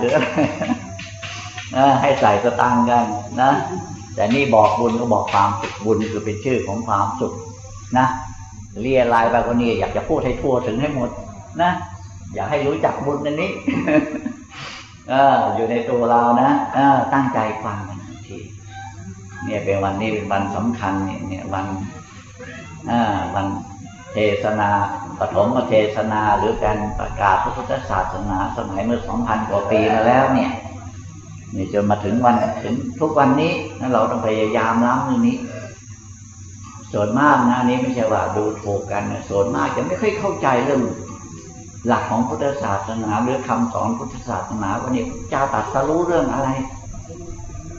ถือออ่าให้ใส่สตางค์กันนะ แต่นี่บอกบุญก็บอกความสุขบุญคือเป็นชื่อของความสุขนะเรียลายไปคนนี้อยากจะพูดให้ทั่วถึงให้หมดนะ อยากให้รู้จักบุญอันนี้เอออยู่ในตัวเรานะเออตั้งใจฟังกันทีเนี่ยเป็นวันนี้เป็นวันสำคัญเนี่ย เนี่ยวันอ่าวันเทศนา ปฐมเทศนาหรือการประกาศพระพุทธศาสนาสมัยเมื่อสองพันกว่าปีมาแล้วเนี่ยนี่จนมาถึงวันถึงทุกวันนี้นั่นเราต้องพยายามล้างเรื่องนี้ ส่วนมากนะนี้ไม่ใช่ว่าดูถูกกันส่วนมากจะไม่ค่อยเข้าใจเรื่อง หลักของพุทธศาสนาหรือคำสอนพุทธศาสนาวันนี้เจ้าตรัสรู้เรื่องอะไร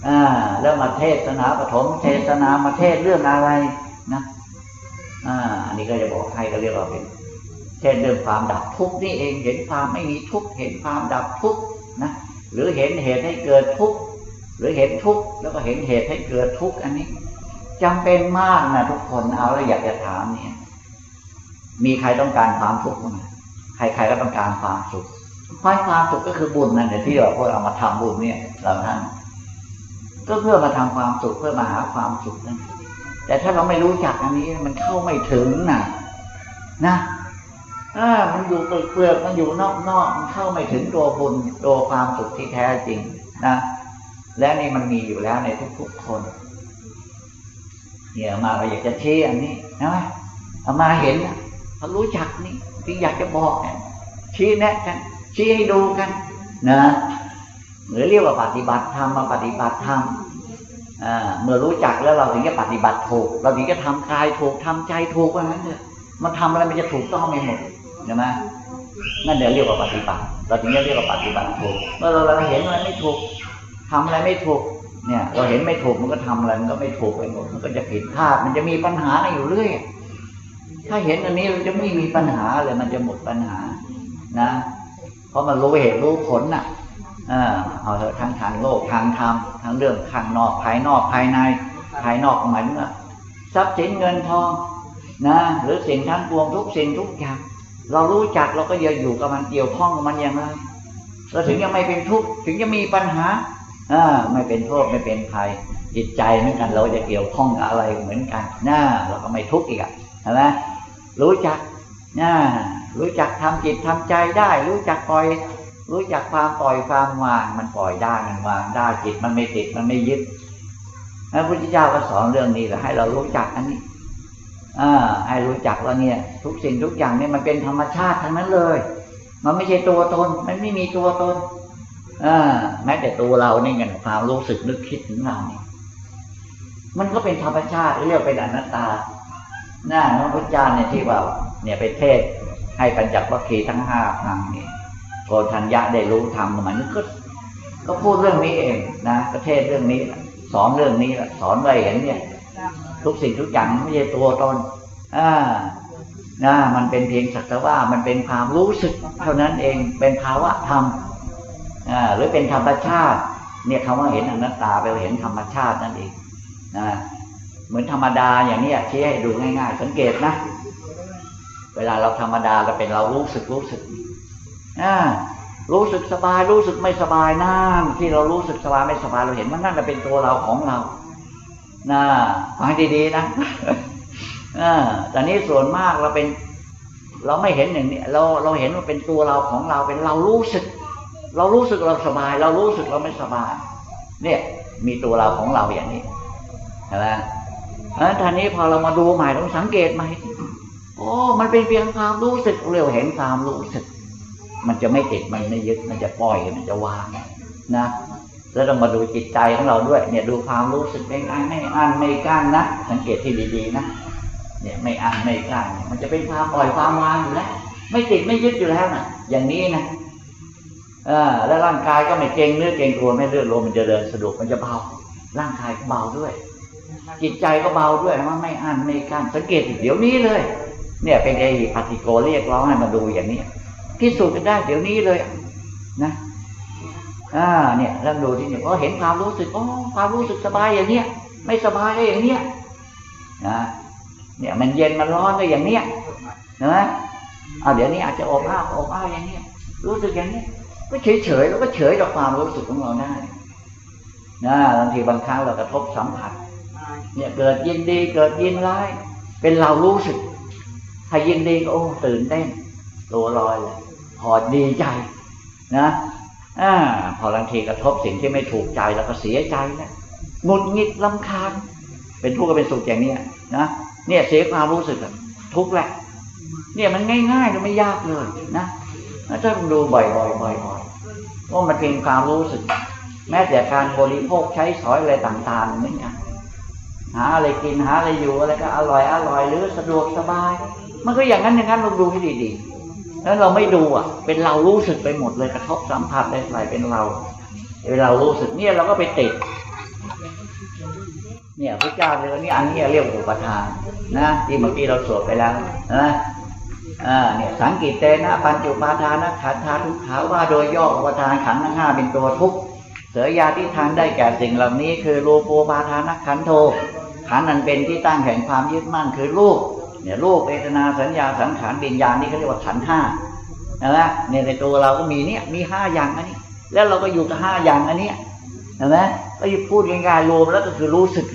อ่าแล้วมาเทศนาปฐมเทศนามาเทศเรื่องอะไรนะอ่าอันนี้ก็จะบอกให้ก็เรียกว่าเป็น เช่นเรื่องความดับทุกข์นี่เองเห็นความไม่มีทุกข์เห็นความดับทุกข์นะหรือเห็นเหตุให้เกิดทุกข์หรือเห็นทุกข์แล้วก็เห็นเหตุให้เกิดทุกข์อันนี้จำเป็นมากนะทุกคนเอาแล้วอยากจะถามเนี่ยมีใครต้องการความทุกข์ไหมใครๆก็ต้องการความสุขความความสุขก็คือบุญนั่นแหละที่เราพวกเรามาทำบุญเนี่ยเราท่านก็เพื่อมาทำความสุขเพื่อมาหาความสุขนั่นแต่ถ้าเราไม่รู้จักอันนี้มันเข้าไม่ถึงนะนะ อ่ามันอยู่เปลือกมันอยู่นอกๆมันเข้าไม่ถึงตัวบุญตัวความสุขที่แท้จริงนะ และนี่มันมีอยู่แล้วในทุกๆคน เนี่ยมาก็อยากจะชี้อันนี้นะเอามาเห็นเขารู้จักนี่ที่อยากจะบอกชี้แนะกัน ชี้ให้ดูกัน นะหรือเรียกว่าปฏิบัติธรรมมาปฏิบัติธรรมเมื่อรู้จักแล้วเราถึงจะปฏิบัติถูก เราถึงจะทำกายถูกทำใจถูกว่างั้นเถอะมันทำอะไรมันจะถูกต้องไม่หมด ใช่ไหมนั่นเดี๋ยวเรียกว่าปฏิบัติ เราถึงเรียกว่าปฏิบัติถูก เมื่อเราเราเห็นอะไรไม่ถูกทำอะไรไม่ถูก เนี่ย เราเห็นไม่ถูกมันก็ทำอะไรมันก็ไม่ถูกไปหมด มันก็จะผิดพลาด มันจะมีปัญหาอยู่เรื่อย ถ้าเห็นอันนี้มันจะไม่มีปัญหาเลย มันจะหมดปัญหา นะ เพราะมันรู้เหตุรู้ผลน่ะเอาเถอะทั้งทางโลกทางธรรมทั้งเรื่องข้างนอกภายนอกภายใน ภายนอกหมายถึงทรัพย์สินเงินทองนะ หรือสิ่งทั้งปวงทุกสิ่งทุกอย่าง เรารู้จักเราก็ยังอยู่กับมันเกี่ยวข้องกับมันอย่างไรเราถึงยังไม่เป็นทุกข์ถึงจะมีปัญหาอ่าไม่เป็นโทษไม่เป็นภัยจิตใจเหมือนกัน เราจะเกี่ยวข้องกับอะไรเหมือนกันน่าเราก็ไม่ทุกข์อีกอะใช่ไหมรู้จักน่ารู้จักทำจิตทำใจได้ รู้จักปล่อย รู้จักความปล่อยความวาง มันปล่อยได้มันวางได้จิตมันไม่ติดมันไม่ยึดพระพุทธเจ้าก็สอนเรื่องนี้แหละให้เรารู้จักอันนี้ อ่าให้รู้จักว่าเนี่ย ทุกสิ่งทุกอย่างเนี่ยมันเป็นธรรมชาติทั้งนั้นเลย มันไม่ใช่ตัวตน มันไม่มีตัวตนอ่าแม้แต่ตัวเรานี่กันความรู้สึกนึกคิดถึงเราเนี่ยมันก็เป็นธรรมชาติเรียกเป็นอนัตตาหน้าพระพุทธเจ้าเนี่ยที่ว่า เนี่ยไปเทศให้ปัญจวัคคีย์ทั้งห้าพังเนี่ยโกธัญญะได้รู้ธรรมมันก็ก็พูดเรื่องนี้เองนะประเทศเรื่องนี้ สอนเรื่องนี้สอนไว้เห็นเนี่ย ทุกสิ่งทุกอย่างไม่ใช่ตัวตนอ่านะมันเป็นเพียงสักแต่ว่ามันเป็นความรู้สึกเท่านั้นเองเป็นภาวะธรรมอ่าหรือเป็นธรรมชาติ เนี่ยคำว่าเห็นอนัตตาไปเห็นธรรมชาตินั่นเองนะเหมือนธรรมดาอย่างนี้ชี้ให้ดูง่ายๆ สังเกตนะ เวลาเราธรรมดาเราเป็นเรารู้สึกรู้สึกอ่ารู้สึกสบายรู้สึกไม่สบายนั่นที่เรารู้สึกสบายไม่สบายเราเห็นว่านั่นเป็นตัวเราของเรา นะฟังดีๆนะอ่าแต่นี้ส่วนมากเราเป็น เราไม่เห็นอย่างนี้เราเราเห็นว่าเป็นตัวเราของเราเป็นเรารู้สึก เรารู้สึกเราสบาย เรารู้สึกเราไม่สบาย เนี่ย มีตัวเราของเราอย่างนี้ใช่ไหมอันทีนี้พอเรามาดูใหม่ต้องสังเกตใหม่โอ้มันเป็นเพียงความรู้สึกเร็วเห็นความรู้สึก มันจะไม่ติดมันไม่ยึดมันจะปล่อยมันจะวางนะ แล้วต้องมาดูจิตใจของเราด้วย เนี่ยดูความรู้สึกไม่อันไม่อันไม่กั้นนะสังเกตที่ดีๆนะเนี่ยไม่อันไม่กั้นมันจะเป็นความปล่อยความวางอยู่แล้วไม่ติดไม่ยึดอยู่แล้วนะอย่างนี้นะอ่าแล้วร่างกายก็ไม่เกรงเนื้อเกรงตัวไม่เลือดลมมันจะเดินสะดวกมันจะเบาร่างกายก็เบาด้วย จิตใจก็เบาด้วยมันไม่อันไม่กั้นสังเกตเดี๋ยวนี้เลย เนี่ยเป็นไอ้ปฏิโกเรียกร้องให้มาดูอย่างนี้พิสูจน์กันได้เดี๋ยวนี้เลยนะ อ่าเนี่ยเริ่มดูที่เนี่ยพอเห็นความรู้สึกโอ้ความรู้สึกสบายอย่างเนี้ยไม่สบายก็อย่างเนี้ยนะเนี่ยมันเย็นมันร้อนก็อย่างเนี้ยนะเอาเดี๋ยวนี้อาจจะอบอ้าวอบอ้าวอย่างนี้ยรู้สึกอย่างเนี้ยก็เฉยเฉยแล้วก็เฉยกับความรู้สึกของเราได้นะบางทีบางครั้งเรากระทบสัมผัส เนี่ยเกิดยินดีเกิดยินร้าย เป็นเรารู้สึกถ้ายินดีก็โอ้ตื่นเต้นตัวลอยเลยพอดีใจนะ อ่าพอบางทีกระทบสิ่งที่ไม่ถูกใจแล้วก็เสียใจแล้วหงุดหงิดลำคาญ เป็นทุกข์ก็เป็นสุขอย่างนี้นะเนี่ยเสียความรู้สึกทุกข์แหละ เนี่ยมันง่ายๆมันไม่ยากเลยนะถ้าดูบ่อยๆบ่อยๆว่ามันเป็นความรู้สึก แม้แต่การบริโภคใช้สอยอะไรต่างๆเหมือนกันหาอะไรกินหาอะไรอยู่อะไรก็อร่อยอร่อยหรือสะดวกสบาย มันก็อย่างนั้นอย่างนั้นลองดูให้ดีๆ แล้วเราไม่ดูอะ เป็นเรารู้สึกไปหมดเลยกระทบสัมผัสอะไรเป็นเราเป็นเรารู้สึกเนี่ยเราก็ไปติด เนี่ยพระเจ้าเลยนี่อันนี้เรียกอุปทานนะที่เมื่อกี้เราสวดไปแล้วนะอ่าเนี่ยสังกิตเตนะปัญจุปาทานะขันธาทุกขาว่าโดยย่ออุปทานขันธ์ทั้งห้าเป็นตัวทุกเสยยาที่ทานได้แก่สิ่งเหล่านี้ คือรูปูปาทานะขันโทขันนั้นเป็นที่ตั้งแห่งความยึดมั่นคือรูป เนี่ยรูปเวทนาสัญญาสังขารวิญญาณนี่เขาเรียกว่าขันห้านะเนี่ยในตัวเราก็มีเนี่ยมีห้าอย่างอันนี้ แล้วเราก็อยู่กับห้าอย่างอันนี้เห็นไหมก็พูดง่ายๆรวมแล้วก็คือรู้สึก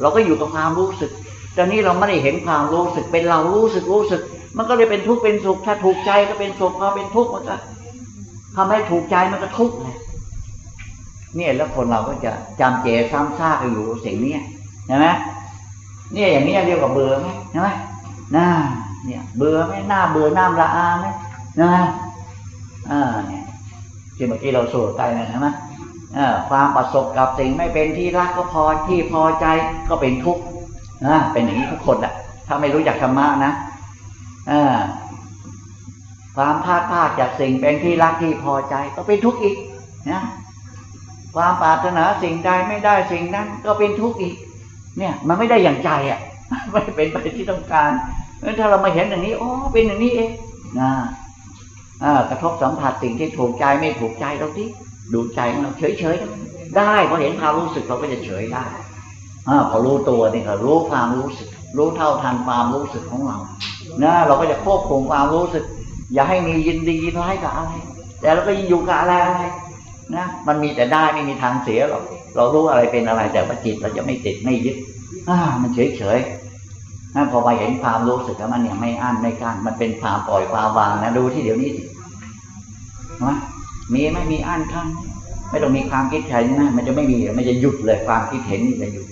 เราก็อยู่กับความรู้สึกตอนนี้เราไม่ได้เห็นความรู้สึกเป็นเรารู้สึกรู้สึก มันก็เลยเป็นทุกข์เป็นสุขถ้าถูกใจก็เป็นสุขพอเป็นทุกข์มันก็ทำให้ถูกใจมันก็ทุกข์ไงเนี่ยแล้วคนเราก็จะจำเจซ้ำซากอยู่สิ่งนี้ใช่ไหมเนี่ยอย่างนี้เรียกว่าเบื่อไหมใช่ไหม น่าเนี่ยเบื่อไหมหน้าเบื่อหน้าละอาไหมนะอ่าเนี่ยที่เมื่อกี้เราสวดไปนะใช่ไหมความประสบกับสิ่งไม่เป็นที่รักก็พอที่พอใจก็เป็นทุกข์นะเป็นอย่างนี้ทุกคนแหละถ้าไม่รู้จักธรรมะนะความพลาดพลาดจากสิ่งเป็นที่รักที่พอใจก็เป็นทุกข์อีกนะความปรารถนาสิ่งใดไม่ได้สิ่งนั้นก็เป็นทุกข์อีก เนี่ย มันไม่ได้อย่างใจอะไม่เป็นไปที่ต้องการ ถ้าเรามาเห็นอย่างนี้โอ้เป็นอย่างนี้เองนะกระทบสัมผัสสิ่งที่ถูกใจไม่ถูกใจเราที่ดูใจของเราเฉยๆได้พอเห็นความรู้สึกเราก็จะเฉยได้อพอรู้ตัวนี่ก็รู้ความรู้สึก รู้เท่าทันความรู้สึกของเรานะเราก็จะควบคุมความรู้สึก อย่าให้มียินดียินร้ายกับอะไร แต่เราก็อยู่กับอะไรอะไรนะมันมีแต่ได้ไม่มีทางเสียหรอกเรารู้อะไรเป็นอะไรแต่ว่าจิตเราจะไม่ติดไม่ยึดอ่ามันเฉยเฉย นะพอมาเห็นความรู้สึกแล้วมันเนี่ยไม่อั้นไม่กั้นมันเป็นความปล่อยความวางนะดูที่เดี๋ยวนี้นะมีไม่มีอั้นขั้นไม่ต้องมีความคิดเห็นะมันจะไม่มีมันจะหยุดเลยความคิดเห็นนี่จะหยุด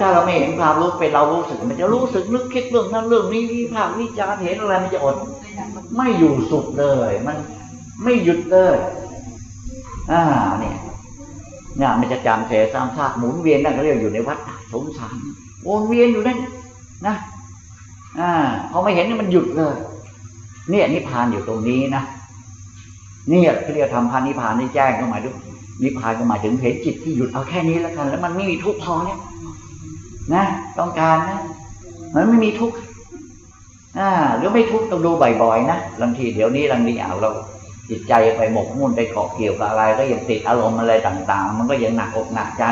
ถ้าเราไม่เห็นความรู้เป็นเรารู้สึก มันจะรู้สึกนึกคิดเรื่องนั้นเรื่องนี้วิพากษ์วิจารเห็นอะไรมันจะอด ไม่อยู่สุขเลย มันไม่หยุดเลยอ่าเนี่ยเนี่ยมันจะจำเสสร้างซากหมุนเวียนนั่นก็เรียกอยู่ในวัฏสงสาร วนเวียนอยู่นั่นนะอ่าพอไม่เห็นนี่มันหยุดเลย เนี่ยนิพพานอยู่ตรงนี้นะเนี่ที่เรียกทำพันนิพพานนี่แจ้งก็หมายถึงนิพพานก็หมายถึงเห็นจิตที่หยุดเอาแค่นี้แล้วกัน แล้วมันไม่มีทุกข์พอเนี่ยนะต้องการนะมันไม่มีทุกข์อ่าหรือไม่ทุกข์ต้องดูบ่อยๆนะบางทีเดี๋ยวนี้บางทีเอาเราจิตใจไปหมกมุ่นไปเกาะเกี่ยวกับอะไร ก็ยังติดอารมณ์อะไรต่าง ๆ มันก็ยังหนักอกหนักใจ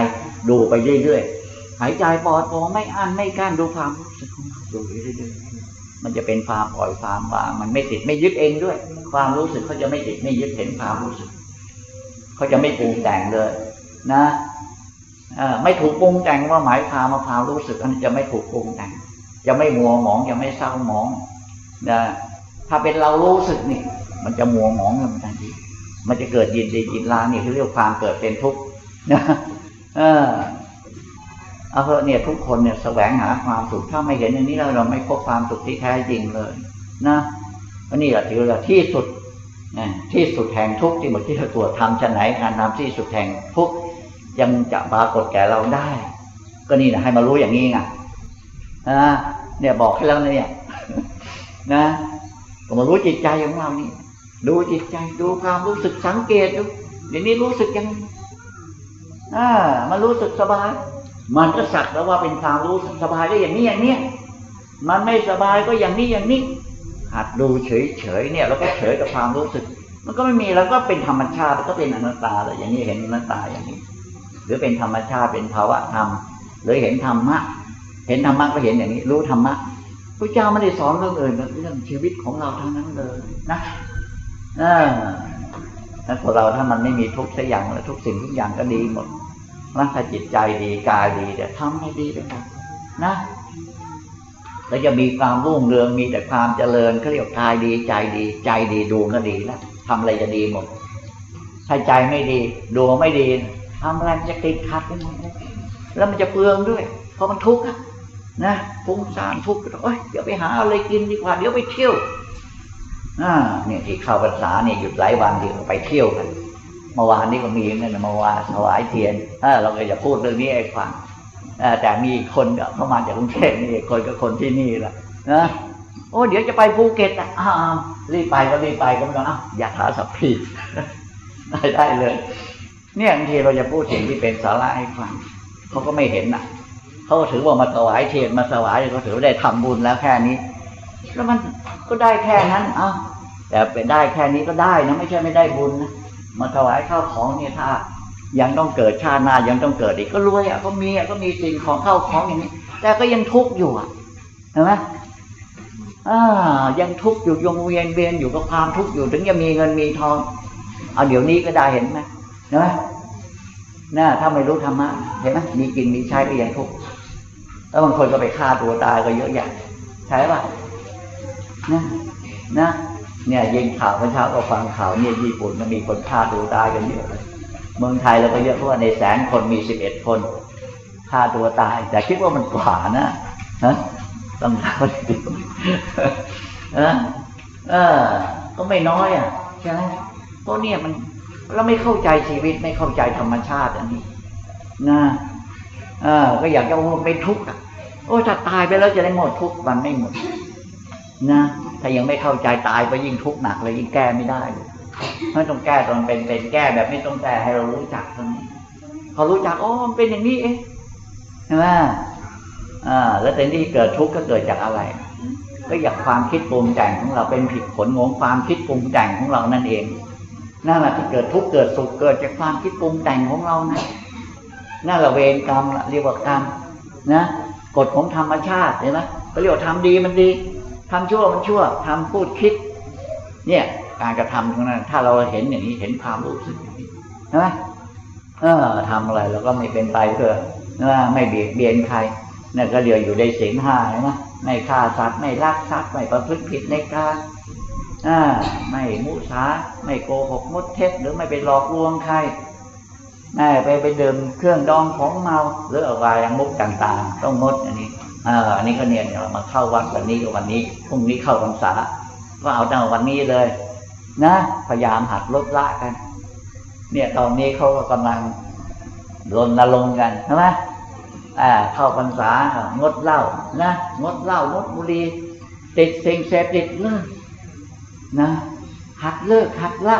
ดูไปเรื่อยๆ หายใจปอดโปไม่อั้นไม่กั้นดูความรู้สึกของเราดูเรื่อยๆมันจะเป็นความปล่อยความวาง มันไม่ติดไม่ยึดเองด้วย ความรู้สึกเขาจะไม่ติดไม่ยึดเห็นความรู้สึกเขาจะไม่ปรุงแต่งเลย นะไม่ถูกปรุงแต่งว่าหมายความว่าความรู้สึกอันจะไม่ถูกปรุงแต่ง จะไม่มัวหมองจะไม่เศร้าหมองนะถ้าเป็นเรารู้สึกนี่มันจะมัวหมองกันทันทีมันจะเกิดยินดียินร้านี่คือเรียกความเกิดเป็นทุกข์นะเออ เอาเถอะเนี่ยทุกคนเนี่ยแสวงหาความสุขถ้าไม่เห็นอย่างนี้แล้วเราไม่พบความสุขที่แท้จริงเลยนะอันนี้แหละถือว่าที่สุดที่สุดแห่งทุกข์ที่เมื่อกี้เราตรวจทำชนไหนการทำที่สุดแห่งทุกข์ยังจะปรากฏแก่เราได้ ก็นี่นะให้มารู้อย่างนี้ไงนะเนี่ยบอกให้แล้วเนี่ยนะก็มารู้จิตใจของเรานี่ดูจิตใจดูความรู้สึกสังเกตดูเดี๋ยวนี้รู้สึกยังอ่ามันรู้สึกสบาย มันก็สักแล้วว่าเป็นความรู้สบายได้อย่างนี้อย่างนี้มันไม่สบายก็อย่างนี้อย่างนี้หัดดูเฉยๆเนี่ยเราก็เฉยกับความรู้สึก มันก็ไม่มีแล้วก็เป็นธรรมชาติก็เป็นอนัตตาเลยอย่างนี้เห็นอนัตตาอย่างนี้ หรือเป็นธรรมชาติเป็นภาวะธรรมหรือเห็นธรรมะ เห็นธรรมะก็เห็นอย่างนี้ รู้ธรรมะพระเจ้าไม่ได้สอนเรื่องอื่นเรื่องชีวิตของเราทั้งนั้นเลยนะเออถ้าคนเราถ้ามันไม่มีทุกสักอย่างแล้วทุกสิ่งทุกอย่างก็ดีหมด นะถ้าจิตใจดีกายดีเดี๋ยวทำให้ดีไปหมดนนะแล้วจะมีความรุ่งเรืองมีแต่ความเจริญเขาเรียกกายดีใจดีใจดีดูก็ดีแล้วทำอะไรจะดีหมดถ้าใจไม่ดีดูไม่ดีทำอะไรจะติดขัดไปหมดแล้วมันจะเปลืองด้วย เพราะมันทุกข์อะนะฟุ้งซ่านทุกข์เอ้ยเดี๋ยวไปหาอะไรกินดีกว่าเดี๋ยวไปเที่ยวอ่าเนี่ยที่เข้าพรรษาเนี่ยหยุดหลายวันที่ไปเที่ยวกัน เมื่อวานนี้ก็มีนั่นเมื่อวานถวายเทียนเออเราก็จะพูดเรื่องนี้ให้ฟังแต่มีคนเข้ามาจากกรุงเทพนี่คนก็คนที่นี่แหละนะโอ้เดี๋ยวจะไปภูเก็ตอะรีบไปก็รีบไปก็ไม่ต้องอ้าอย่าหาสัพพีได้ได้เลย เนี่ยบางทีเราจะพูดสิ่งที่เป็นสาระให้ฟังเขาก็ไม่เห็นน่ะเขาถือว่ามาถวายเทียนมาถวายเขาถือว่าได้ทำบุญแล้วแค่นี้ แล้วมันก็ได้แค่นั้นอ้าแต่เป็นได้แค่นี้ก็ได้นะไม่ใช่ไม่ได้บุญนะ มาถวายข้าวของเนี่ยถ้า ยังต้องเกิดชาติหน้ายังต้องเกิดอีกก็รวยอะก็มีอะก็มีสิ่งของข้าวของอย่างนี้ แต่ก็ยังทุกข์อยู่อะเห็นไหมอ่ายังทุกข์อยู่ยงเวียนเวียนอยู่กับความทุกข์อยู่ ถึงจะมีเงินมีทองเอาเดี๋ยวนี้ก็ได้เห็นไหมเห็นไหมน่าถ้าไม่รู้ธรรมะเห็นไหมมีกินมีใช้ก็ยังทุกข์แล้วบางคนก็ไปฆ่าตัวตายก็เยอะแยะใช่ป่ะนะนะ เนี่ยยิงข่าวเมื่อเช้าก็ฟังข่าวเนี่ยญี่ปุ่นมันมีคนฆ่าตัวตายกันเยอะเลยเมืองไทยเราก็เยอะเพราะว่าในแสนคนมีสิบเอ็ดคนฆ่าตัวตาย แต่คิดว่ามันกว่านะฮะต้องเท่าดีเออเออก็ไม่น้อยอะใช่ไหมเพราะเนี่ยมันเราไม่เข้าใจชีวิตไม่เข้าใจธรรมชาติอันนี้นะเออ ก็อยากจะว่าเป็นทุกข์อะโอ้ถ้าตายไปแล้วจะได้หมดทุกข์มันไม่หมด นะ ถ้ายังไม่เข้าใจตายไปยิ่งทุกข์หนักเลยยิ่งแก้ไม่ได้เลยไม่ต้องแก้ตอนเป็นเป็นแก้แบบไม่ต้องแก้ให้เรารู้จักตรงนี้พอรู้จักโอ้มันเป็นอย่างนี้เองใช่ไหมอ่า แล้วแต่ที่เกิดทุกข์ก็เกิดจากอะไร ก็อยากความคิดปรุงแต่งของเราเป็นผิดผลของความคิดปรุงแต่งของเรานั่นเองนั่นแหละที่เกิดทุกข์เกิดสุขเกิดจากความคิดปรุงแต่งของเรานะนั่นแหละเวรกรรมเรียกว่ากรรมนะกฎของธรรมชาติเห็นไหมก็เรียกว่าทำดีมันดี ทำชั่วมันชั่วทำพูดคิด เนี่ย การกระทำตรงนั้น ถ้าเราเห็นอย่างนี้เห็นความรู้สึกอย่างนี้ใช่ไหมเออทำอะไรเราก็ไม่เป็นไปเพื่อไม่เบียดเบียนใครนั่นก็เรียกอยู่ในศีลห้าใช่ไหมไม่ฆ่าสัตว์ไม่ลักทรัพย์ไม่ประพฤติผิดในการอ่าไม่มุสาไม่โกหกมดเท็จหรือไม่ไปหลอกลวงใครไม่ไปไปดื่มเครื่องดองของเมาหรืออะไรมุกต่าง ๆ ต้องงดอันนี้ อ่าอันนี้ก็เนี่ยเรามาเข้าวัดวันนี้กับวันนี้พรุ่งนี้เข้าพรรษา ก็เอาตั้งวันนี้เลย นะพยายามหัดลดละกัน เนี่ยตอนนี้เขาก็กำลังรณรงค์กันใช่ไหมอ่าเข้าพรรษางดเหล้านะงดเหล้างดบุหรี่ติดสิ่งเสพติดเลิกนะหัดเลิกหัดละ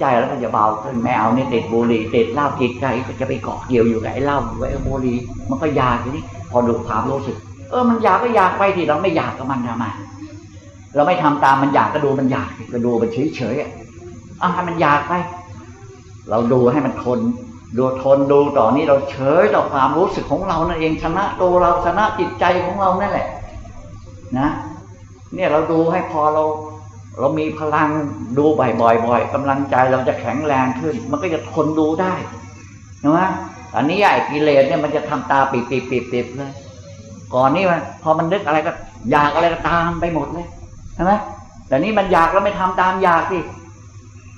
ใจแล้วก็จะเบาขึ้นไม่เอาเนี่ยติดบุหรี่ติดเหล้าติดใจก็จะไปเกาะเกี่ยวอยู่กับไอ้เหล้าไว้บุหรี่มันก็อยากทีนี้พอดูความรู้สึก เออมันอยากก็อยากไปที่เราไม่อยากกับมันทำไมเราไม่ทำตามมันอยากก็ดูมันอยากก็ดูมันเฉยเฉยอะเอาให้มันอยากไป เราดูให้มันทน ดูทนดูต่อนี้เราเฉยต่อความรู้สึกของเรานั่นเองชนะตัวเราชนะจิตใจของเรานั่นแหละ นะ เนี่ยเราดูให้พอเรา เรามีพลังดูบ่อยๆกำลังใจเราจะแข็งแรงขึ้น มันก็จะทนดูได้ใช่ไหมอันนี้ไอ้กิเลสเนี่ยมันจะทำตาปิดปิดปิดปิดเลย ก่อนนี้มันพอมันนึกอะไรก็อยากอะไรก็ตามไปหมดเลยใช่ไหมแต่นี้มันอยากแล้วไม่ทำตามอยากสิ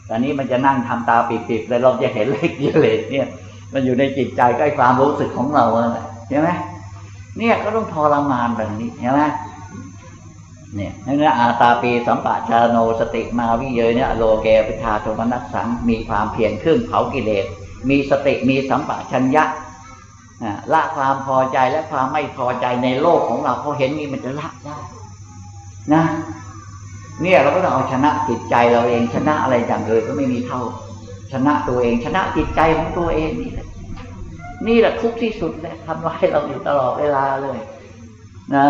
ต่นี้มันจะนั่งทำตาปิดๆเลยเราจะเห็นเลขกิเลสเนี่ย มันอยู่ในจิตใจใกล้ความรู้สึกของเราใช่ไหมเนี่ยก็ต้องทรมานแบบนี้ใช่ไหม เนี่ยนั่นอาตาปีสัมปะชาโนสติมาวิเยเนี่ยโลเกปิทาโทมนัสสังมีความเพียรเครื่องเผากิเลส มีสติมีสัมปะชัญญะละความพอใจและความไม่พอใจในโลกของเราพอเห็นนี่มันจะละได้นะ เนี่ยเราก็ต้องเอาชนะจิตใจเราเองชนะอะไรอย่างเลยก็ไม่มีเท่า ชนะตัวเอง ชนะจิตใจของตัวเองนี่แหละนี่แหละทุกที่สุดเลยทำร้ายเราอยู่ตลอดเวลาเลย นะ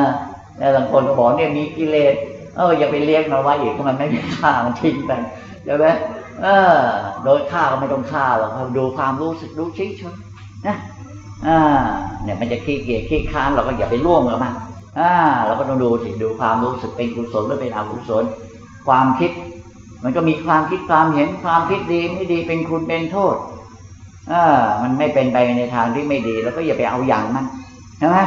แล้วบางคนก็บอกเนี่ยมีกิเลสเอออย่าไปเลี้ยงมันไว้อีกมันไม่มีค่ามันทิ้งไปใช่ไหมเออ โดยฆ่าก็ไม่ต้องฆ่าหรอกดูความรู้สึกดูเฉยๆนะอ่าเนี่ยมันจะขี้เกียจขี้ค้านเราก็อย่าไปร่วมกับมันอ่าเราก็ต้องดูสิดูความรู้สึกเป็นกุศลหรือเป็นอกุศลความคิด มันก็มีความคิดความเห็นความคิดดีไม่ดีเป็นคุณเป็นโทษอ่ามันไม่เป็นไปในทางที่ไม่ดีเราก็อย่าไปเอาอย่างมันใช่ไหม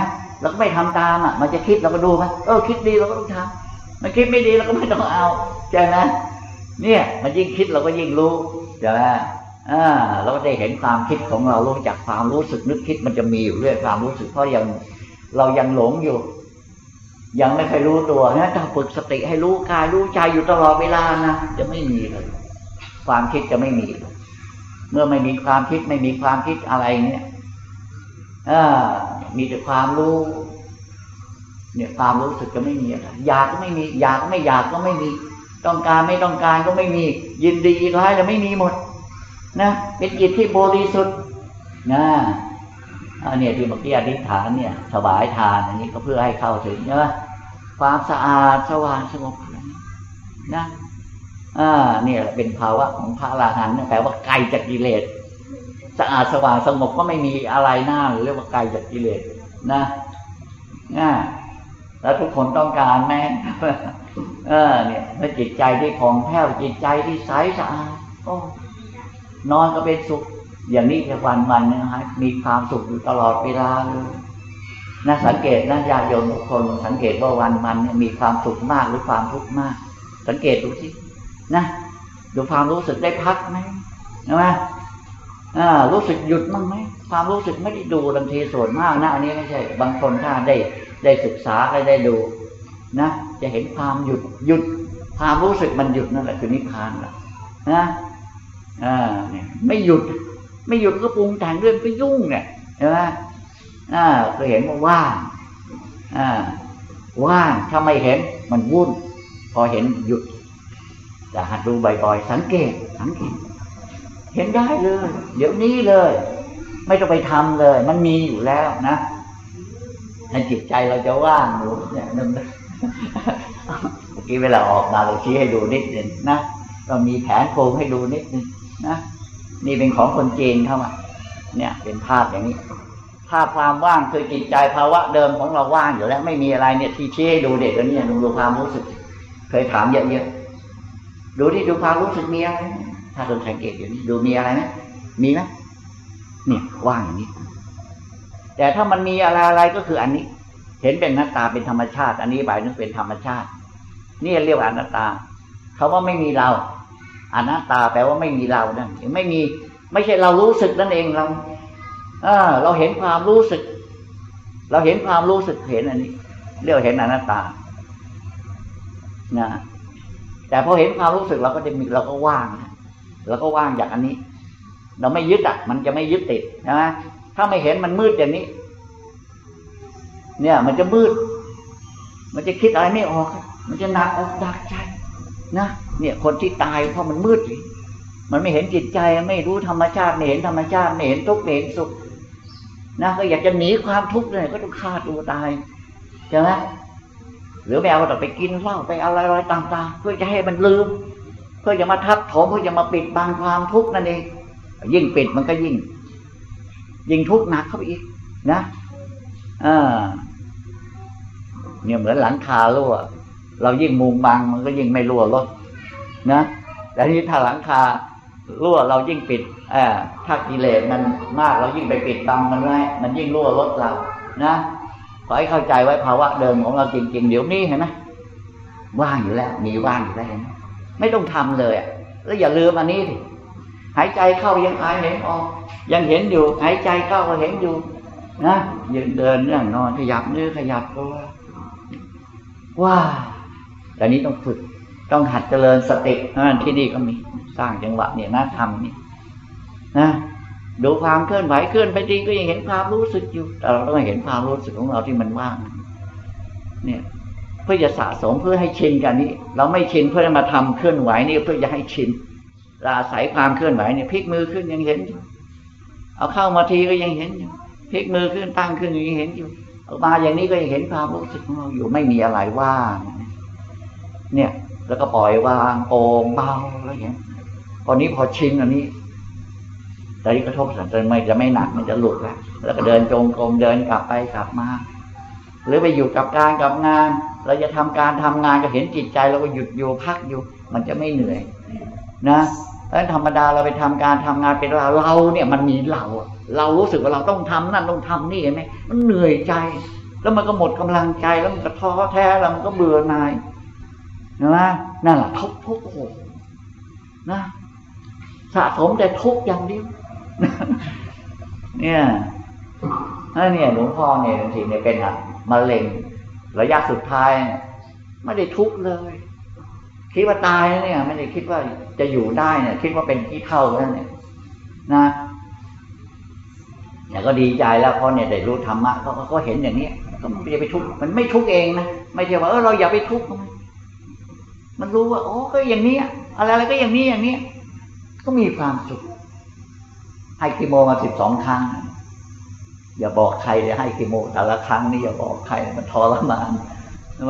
เราก็ไม่ทำตามอะ มันจะคิดเราก็ดูมันเออคิดดีเราก็ต้องทำมันคิดไม่ดีเราก็ไม่ต้องเอาใช่ไหมเนี่ย มันยิ่งคิดเราก็ยิ่งรู้ใช่ไหมอ่าเราก็ได้เห็นความคิดของเรารู้จักความรู้สึกนึกคิดมันจะมีอยู่เรื่อยความรู้สึกเพราะยังเรายังหลงอยู่ ยังไม่เคยรู้ตัวนะถ้าฝึกสติให้รู้กายรู้ใจอยู่ตลอดเวลานะจะไม่มีเลยความคิดจะไม่มี เมื่อไม่มีความคิดไม่มีความคิดอะไรเนี่ย มีแต่ความรู้ เนี่ยความรู้สึกก็ไม่มีอะไรอยากก็ไม่มี อยากก็ไม่อยากก็ไม่มี ต้องการไม่ต้องการก็ไม่มี ยินดีร้ายแล้วไม่มีหมด นะเป็นจิตที่บริสุทธิ์นะอันนี้ที่เมื่อกี้อธิษฐานเนี่ยถวายทานอันนี้ก็เพื่อให้เข้าถึงเนะความสะอาดสว่างสงบนะอ่าเนี่ยเป็นภาวะของพระอรหันต์แปลว่าไกลจากกิเลส สะอาดสว่างสงบก็ไม่มีอะไรหน้าเรียกว่าไกลจากกิเลสนะนะแล้วทุกคนต้องการแม้เออ เนี่ยเมื่อจิตใจที่ผ่องแผ้วจิตใจที่ใสสะอาดนอนก็เป็นสุข อย่างนี้แค่วันวันนะฮะมีความสุขอยู่ตลอดเวลาเลยนะสังเกตนะญาติโยมทุกคนสังเกตว่าวันวันมีความสุขมากหรือความทุกข์มาก สังเกตดูสินะดูความรู้สึกได้พักไหมใช่ไหมอ่า รู้สึกหยุดมั้งไหมความรู้สึกไม่ได้ดูบางทีส่วนมากนะอันนี้ไม่ใช่ บางคนถ้าได้ได้ศึกษาได้ได้ดูนะจะเห็นความหยุดหยุดความรู้สึกมันหยุดนั่นแหละคือนิพพานแหละนะอ่าเนี่ยไม่หยุด ไม่หยุดก็ปรุงแต่งเรื่องก็ยุ่งเนี่ยใช่ไหมอ่าก็เห็นว่าว่างอ่าว่างถ้าไม่เห็นมันวุ่น พอเห็นหยุดจะหัดดูบ่อยๆสังเกตสังเกต เห็นได้เลย เดี๋ยวนี้เลย ไม่ต้องไปทำเลย มันมีอยู่แล้วนะในจิตใจเราจะว่างอยู่เนี่ยนึกเมื่อกี้เวลาออกมาเราชี้ให้ดูนิดนึงนะเรามีแผนโครงให้ดูนิดนึงนะนี่เป็นของคนจีนเข้ามาเนี่ย เป็นภาพอย่างนี้ภาพความว่างคือจิตใจภาวะเดิมของเราว่างอยู่แล้วไม่มีอะไรเนี่ยที่ชี้ให้ดูเด็กตัวนี้ดูดูความรู้สึก เคยถามเยอะๆดูที่ดูความรู้สึกมีอะไร ถ้าเราสังเกตอยู่นี่ดูมีอะไรไหมมีไหมเนี่ยว่างอย่างนี้ แต่ถ้ามันมีอะไรอะไรก็คืออันนี้ เห็นเป็นหน้าตาเป็นธรรมชาติ อันนี้ใบนึงเป็นธรรมชาติ นี่เรียกว่าอนัตตาเขาว่าไม่มีเราอนัตตาแปลว่าไม่มีเรานั่นไม่มี ไม่ใช่เรารู้สึกนั่นเองเราเออเราเห็นความรู้สึก เราเห็นความรู้สึกเห็นอันนี้ เรียกเห็นอนัตตานะแต่พอเห็นความรู้สึกเราก็จะมีเราก็ว่าง เราก็ว่างจากอันนี้ เราไม่ยึดอะ มันจะไม่ยึดติดนะถ้าไม่เห็นมันมืดอย่างนี้ เนี่ย มันจะมืด มันจะคิดอะไรไม่ออก มันจะหนักออกดักใจนะเนี่ย คนที่ตายเพราะมันมืดมันไม่เห็นจิตใจไม่รู้ธรรมชาติไม่เห็นธรรมชาติไม่เห็นทุกข์ไม่เห็นสุขนะก็อยากจะหนีความทุกข์เลยก็ต้องฆ่าตัวตายใช่ไหมหรือแมวก็ต้องไปกินเหล้าไปอะไรๆต่างๆเพื่อจะให้มันลืม เพื่อจะมาทับถมเพื่อจะมาปิดบังความทุกข์นั่นเองยิ่งปิดมันก็ยิ่ง ยิ่งทุกข์หนักเข้าไปอีกนะอ่าเนี่ยเหมือนหลังคารั่วเรายิ่งมุงบังมันก็ยิ่งไม่รั่วรถนะแต่นี้ถ้าหลังคารั่วเรายิ่งปิดอถ้ากิเลสมันมากเรายิ่งไปปิดบังมันไว้มันยิ่งรั่วรถเรา นะขอให้เข้าใจไว้ภาวะเดิมของเราจริงๆ เดี๋ยวนี้เห็นไหมว่างอยู่แล้ว มีว่างอยู่แล้วไม่ ไม่ต้องทำเลยแล้วอย่าลืมอันนี้หายใจเข้ายังหายเห็นออก ยังเห็นอยู่ หายใจเข้าก็เห็นอยู่ นะยืนเดินนั่งนอนขยับนื้อขยับตัวว้าแต่นี้ต้องฝึกต้องหัดเจริญสติที่นี่ก็มีสร้างจังหวะเนี่ยนะทำนี่นะดูความเคลื่อนไหวเคลื่อนไปดีก็ยังเห็นความรู้สึกอยู่ แต่เราต้องเห็นความรู้สึกของเราที่มันว่าง เนี่ย เพื่อจะสะสมเพื่อให้ชินกันนี้ เราไม่ชินเพื่อมาทำเคลื่อนไหวนี่เพื่อจะให้ชินเราอาศัยความเคลื่อนไหวเนี่ยพลิกมือขึ้นยังเห็นอยู่เอาเข้ามาทีก็ยังเห็นอยู่พลิกมือขึ้นตั้งขึ้นยังเห็นอยู่ออกมาอย่างนี้ก็ยังเห็นความรู้สึกของเราอยู่ไม่มีอะไรว่างเนี่ย แล้วก็ปล่อยวางโป่งเบาแล้วอย่างนี้ตอนนี้พอชินอันนี้แต่ที่กระทบสันจะไม่จะไม่หนักมันจะหลุดแล้วแล้วก็เดินจงกรมเดินกลับไปกลับมา หรือไปอยู่กับการกับงาน เราจะทำการทำงานก็เห็นจิตใจเราก็หยุดอยู่พักอยู่ มันจะไม่เหนื่อยนะเพราะธรรมดาเราไปทำการทำงานเป็นเราเราเนี่ยมันมีเรา เรารู้สึกว่าเราต้องทำนั่นต้องทำนี่เห็นไหมมันเหนื่อยใจ แล้วมันก็หมดกำลังใจแล้วมันก็ท้อแท้แล้วมันก็เบื่อหน่ายนะนั่นแหละทุกทุกโหนะสะสมแต่ทุกอย่างเดียวเนี่ยนั่นเนี่ยหลวงพ่อเนี่ยบางทีเนี่ยเป็นอะ มะเร็ง ระยะสุดท้ายไม่ได้ทุกข์เลย คิดว่าตายเนี่ย ไม่ได้คิดว่าจะอยู่ได้เนี่ย คิดว่าเป็นที่เท่านั้นเนี่ยนะเนี่ยก็ดีใจแล้วเพราะเนี่ยได้รู้ธรรมะเขาก็เห็นอย่างนี้ก็ไม่ได้ไปทุกข์มันไม่ทุกข์เองนะไม่ใช่ว่าเออเราอย่าไปทุกข์มันรู้ว่าโอ้ก็อย่างนี้อะไรอะไรก็อย่างนี้อย่างนี้ก็มีความสุขให้กิโมมาสิบสองครั้ง อย่าบอกใครเลยให้กิโมแต่ละครั้งนี่อย่าบอกใครมันทรมาน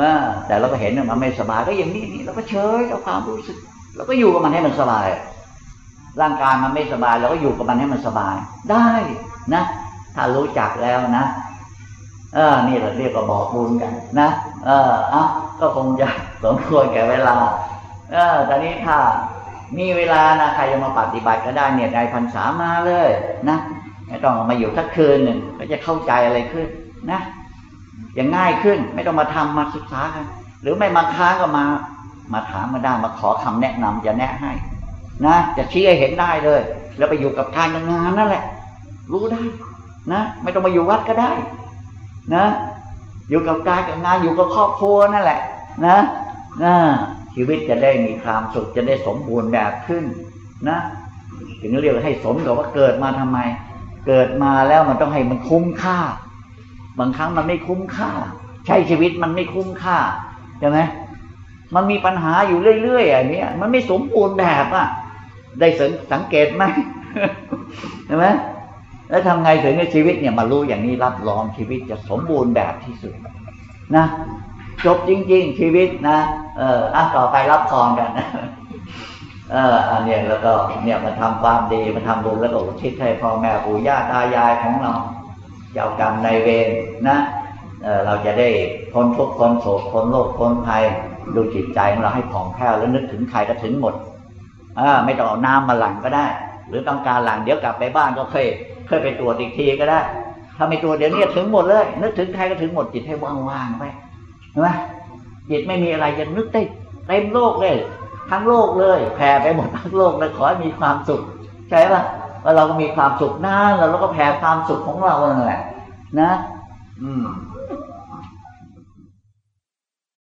ว่าแต่เราก็เห็นมันไม่สบายก็อย่างนี้นี่เราก็เฉยกับความรู้สึกเราก็อยู่กับมันให้มันสบาย ร่างกายมันไม่สบายเราก็อยู่กับมันให้มันสบาย ได้นะ ถ้ารู้จักแล้วนะ เออนี่เราเรียกว่าบอกบุญกัน นะเอออะก็คงจะสมควรแก่เวลา เออตอนนี้ถ้ามีเวลานะใครจะมาปฏิบัติก็ได้เนี่ยในพรรษามาเลย นะ ไม่ต้องมาอยู่สักคืนหนึ่งก็จะเข้าใจอะไรขึ้นนะอย่างง่ายขึ้น ไม่ต้องมาทำมาศึกษากัน หรือไม่มาค้าก็มา มาถามมาได้มาขอคำแนะนำจะแนะให้ นะจะชี้ให้เห็นได้เลย แล้วไปอยู่กับการงานนั่นแหละ รู้ได้ นะไม่ต้องมาอยู่วัดก็ได้ นะ อยู่กับการกับงานอยู่กับครอบครัวนั่นแหละ นะนะชีวิตจะได้มีความสุขจะได้สมบูรณ์แบบขึ้น นะ ถึงเรียกให้สมกับว่าเกิดมาทำไม เกิดมาแล้วมันต้องให้มันคุ้มค่า บางครั้งมันไม่คุ้มค่า ใช้ชีวิตมันไม่คุ้มค่าใช่ไหมมันมีปัญหาอยู่เรื่อยๆอย่างนี้มันไม่สมบูรณ์แบบอะ ได้สังเกตไหมใช่ไหมแล้วทำไงถึงในชีวิตเนี่ยมารู้อย่างนี้รับรองชีวิตจะสมบูรณ์แบบที่สุดนะจบจริง ๆ ชีวิตนะเอออะต่อไปรับพรกัน เอออันเนี้ยแล้วก็เนี่ยมาทำความดีมาทำบุญแล้วก็อุทิศให้พ่อแม่ปู่ย่าตายายของเราเจ้ากรรมในเวรนะเเราจะได้พ้นทุกข์พ้นโศกพ้นโลกพ้นภัยดูจิตใจของเราให้ผ่องแผ้วแล้วนึกถึงใครก็ถึงหมดอ่าไม่ต้องเอาน้ำมาหลังก็ได้ หรือต้องการหลังเดี๋ยวกลับไปบ้านก็เคยเคยไปตรวจอีกทีก็ได้ถ้าไม่ตรวจเดี๋ยวนี้ถึงหมดเลย นึกถึงใครก็ถึงหมดจิตให้ว่างๆไปเห็นไหมจิตไม่มีอะไรจะนึกได้เต็มโลกเลย ทั้งโลกเลยแผ่ไปหมดทั้งโลกเลยขอให้มีความสุข ใช่ปะว่าเราก็มีความสุขนะแล้วเราก็แผ่ความสุขของเรานั่นแหละ นะ อืม